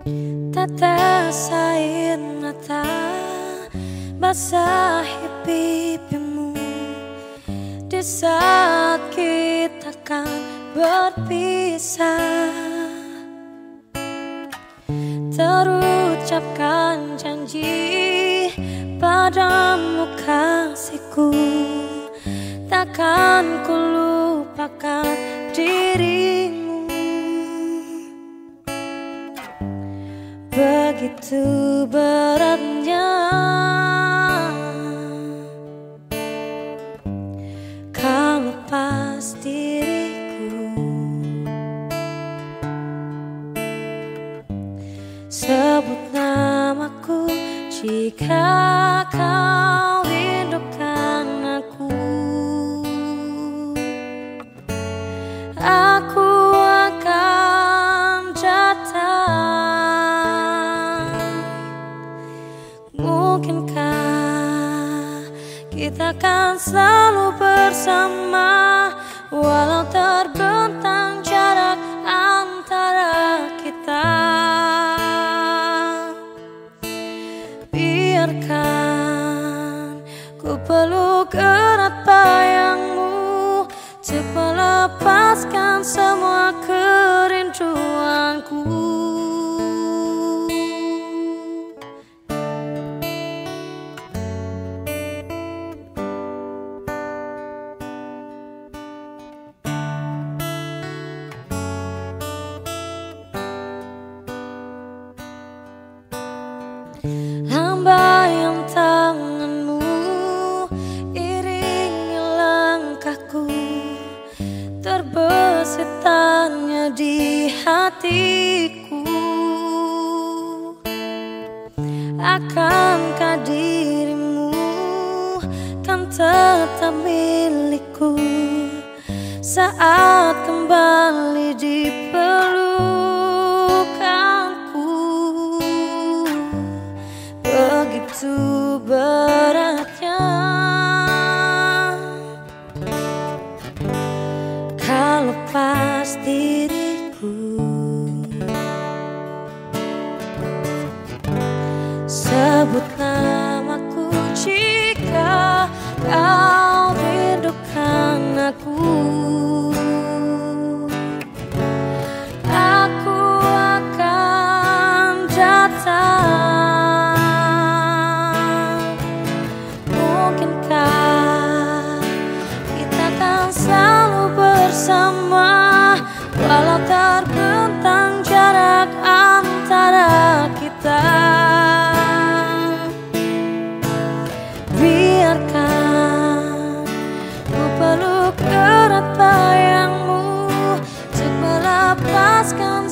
Tetes air mata basahi pipimu. Di saat kita kan berpisah Terucapkan janji padamu kasihku. Takkan ku lupakan dirimu begitu beratnya. Kau lepas diriku. Sebut namaku jika kau selalu bersama Walau terbentang jarak antara kita. Biarkan ku peluk erat bayangmu Untuk melepaskan semua kerinduanku Lambayang tanganmu Iringi langkahku Terbesit tanya di hatiku. Akankah dirimu Kan tetap milikku? Saat kembali di begitu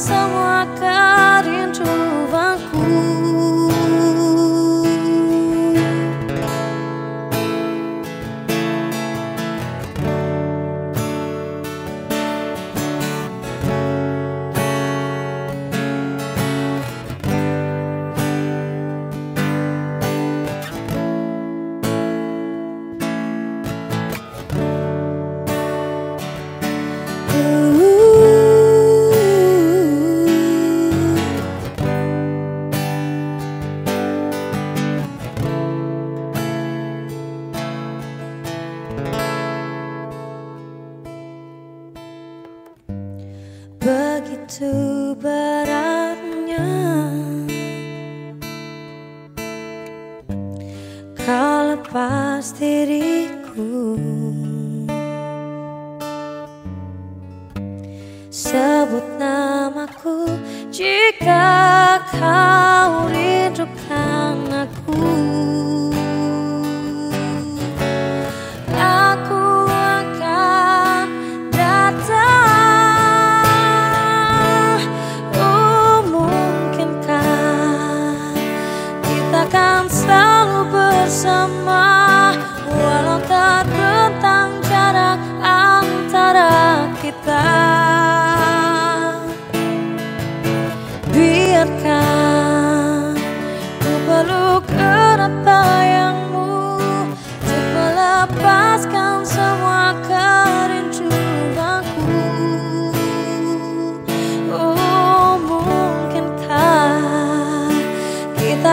melepaskan Begitu beratnya. Kau lepas diriku. Sebut namaku jika kau rindukan aku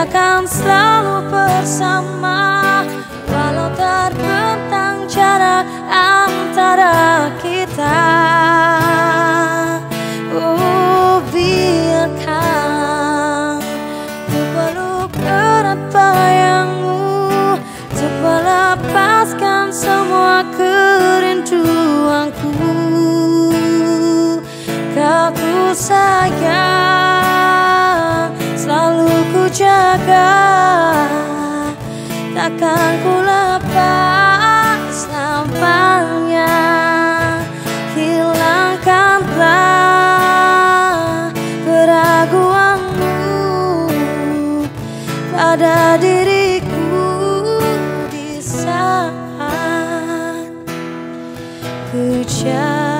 Kita kan selalu bersama. Walau terbentang jarak antara kita Oh biarkan Ku peluk erat bayangmu. Untuk melepaskan semua kerinduanku. Kau ku sayang jaga Takkan ku lepas nampaknya. Hilangkanlah keraguanmu Pada diriku di saat ku jatuh